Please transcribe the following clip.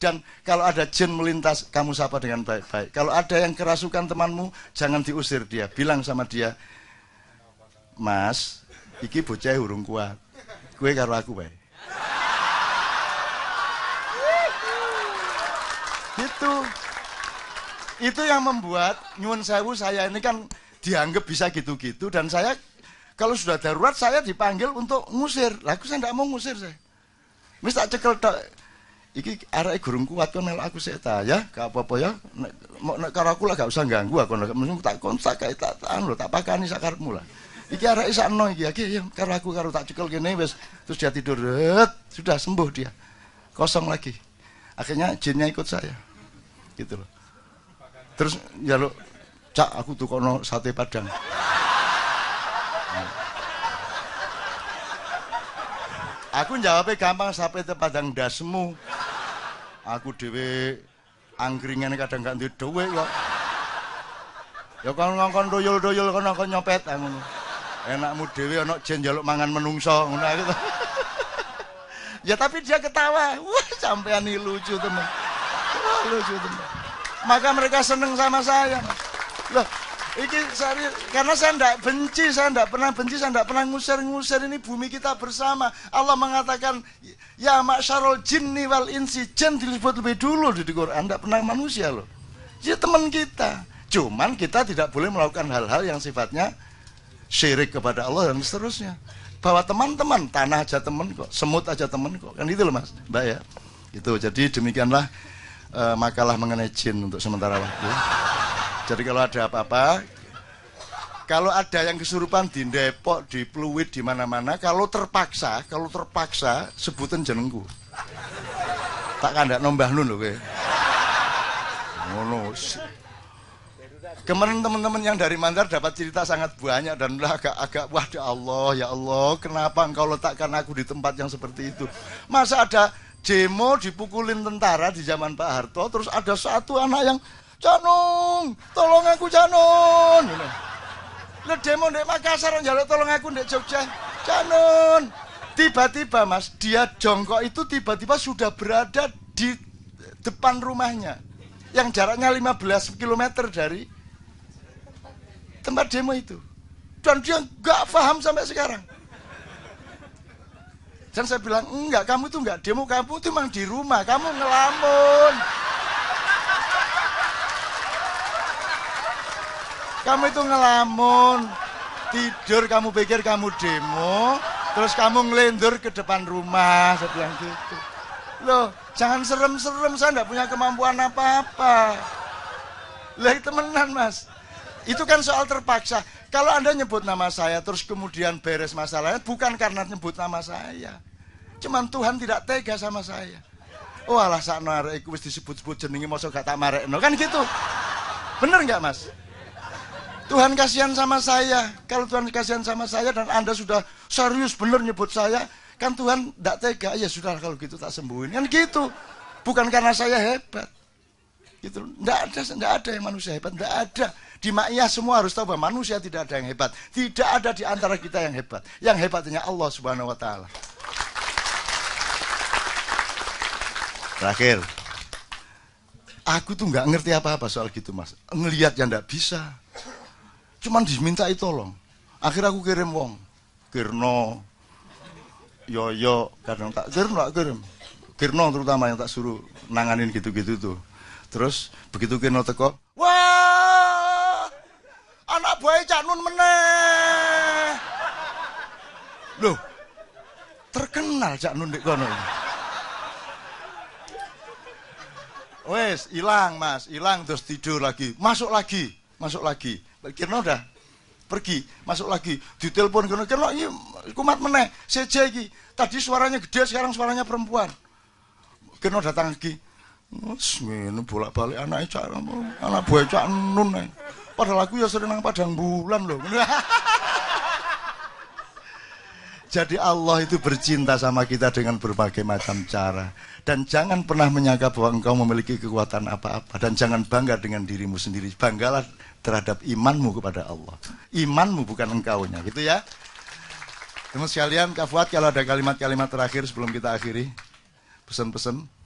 Dan kalau ada jin melintas, kamu sapa dengan baik-baik. Kalau ada yang kerasukan temanmu, jangan diusir dia. Bilang sama dia, Mas, iki bocah hurung kuat. Kue karo aku baik. Itu itu yang membuat nyuwun sewu saya ini kan dianggap bisa gitu-gitu dan saya kalau sudah darurat saya dipanggil untuk ngusir. Lagu saya tidak mau ngusir saya. Mis tak cekel iki arek gurung kuat kon melok aku sik ta ya, gak apa-apa ya. Nek nek karo aku lah gak usah ganggu aku nek mesti tak kae tak tak lho tak pakani sakarepmu lah. Iki arek sakno iki iki ya karo aku karo tak cekel kene wis terus dia tidur sudah sembuh dia. Kosong lagi. Akhirnya jinnya ikut saya. Gitu loh. Terus jaluk cak aku tuh kono sate padang. Aku jawabnya gampang sampai padang dasmu. Aku dewe angkringan kadang gak duwe dhuwit kok. Ya kon ngongkon doyol-doyol kono kon nyopet ah, ngono. Enakmu dhewe ana jen njaluk mangan menungso ngono aku. ya tapi dia ketawa. Wah, sampean ini lucu teman. Wah, lucu teman. Maka mereka seneng sama saya. Loh, Iki sari, karena saya tidak benci, saya tidak pernah benci, saya tidak pernah ngusir-ngusir ini bumi kita bersama. Allah mengatakan, ya masyarul jinni wal insi, jin disebut lebih dulu di Quran, tidak pernah manusia loh. Jadi teman kita. Cuman kita tidak boleh melakukan hal-hal yang sifatnya syirik kepada Allah dan seterusnya. Bahwa teman-teman, tanah aja teman kok, semut aja teman kok. Kan itu loh mas, mbak ya. Itu, jadi demikianlah uh, makalah mengenai jin untuk sementara waktu. Jadi kalau ada apa-apa, kalau ada yang kesurupan di Depok, di Pluit, di mana-mana, kalau terpaksa, kalau terpaksa, sebutan jenengku. Tak kandak nombah nun loh. Kemarin teman-teman yang dari Mandar dapat cerita sangat banyak dan udah agak-agak wah ya Allah ya Allah kenapa engkau letakkan aku di tempat yang seperti itu masa ada demo dipukulin tentara di zaman Pak Harto terus ada satu anak yang Canung, tolong aku Canun. Le demo di Makassar njaluk tolong aku di Jogja. Canun. Tiba-tiba Mas, dia jongkok itu tiba-tiba sudah berada di depan rumahnya. Yang jaraknya 15 km dari tempat demo itu. Dan dia nggak paham sampai sekarang. Dan saya bilang, enggak, kamu tuh enggak demo, kamu tuh memang di rumah, kamu ngelamun. Kamu itu ngelamun, tidur kamu pikir kamu demo, terus kamu ngelendur ke depan rumah, saya gitu. Loh, jangan serem-serem, saya punya kemampuan apa-apa. Lah temenan mas, itu kan soal terpaksa. Kalau anda nyebut nama saya, terus kemudian beres masalahnya, bukan karena nyebut nama saya. Cuman Tuhan tidak tega sama saya. Oh sakno arek disebut-sebut jenenge masa gak tak marekno kan gitu. Bener nggak Mas? Tuhan kasihan sama saya. Kalau Tuhan kasihan sama saya dan Anda sudah serius benar nyebut saya, kan Tuhan tidak tega. Ya sudah kalau gitu tak sembuhin. Kan gitu. Bukan karena saya hebat. Gitu. Tidak ada, tidak ada yang manusia hebat. Tidak ada. Di Ma'iyah semua harus tahu bahwa manusia tidak ada yang hebat. Tidak ada di antara kita yang hebat. Yang hebatnya Allah Subhanahu Wa Taala. Terakhir, aku tuh nggak ngerti apa-apa soal gitu mas. Ngelihat yang nggak bisa, Cuman dimintai tolong. Akhirnya aku kirim wong. Kirno, Yoyo, kadang tak kirim, tak kirim. Kirno terutama yang tak suruh nanganin gitu-gitu tuh. Terus begitu Kirno teko, wah, anak buah Cak Nun meneh. Loh, terkenal Cak Nun di kono. Wes, hilang mas, hilang terus tidur lagi, masuk lagi, masuk lagi. Kirno udah pergi, masuk lagi, ditelepon Kirno, Kirno ini kumat meneh, seja iki. Tadi suaranya gede, sekarang suaranya perempuan. Kirno datang lagi. Ngene bolak-balik anaknya cak anak buah cak nun. Padahal aku ya sering nang padang bulan loh. Jadi Allah itu bercinta sama kita dengan berbagai macam cara. Dan jangan pernah menyangka bahwa engkau memiliki kekuatan apa-apa. Dan jangan bangga dengan dirimu sendiri. Banggalah terhadap imanmu kepada Allah. Imanmu bukan engkaunya. Gitu ya. Teman sekalian, Kak Fuad, kalau ada kalimat-kalimat terakhir sebelum kita akhiri. Pesan-pesan.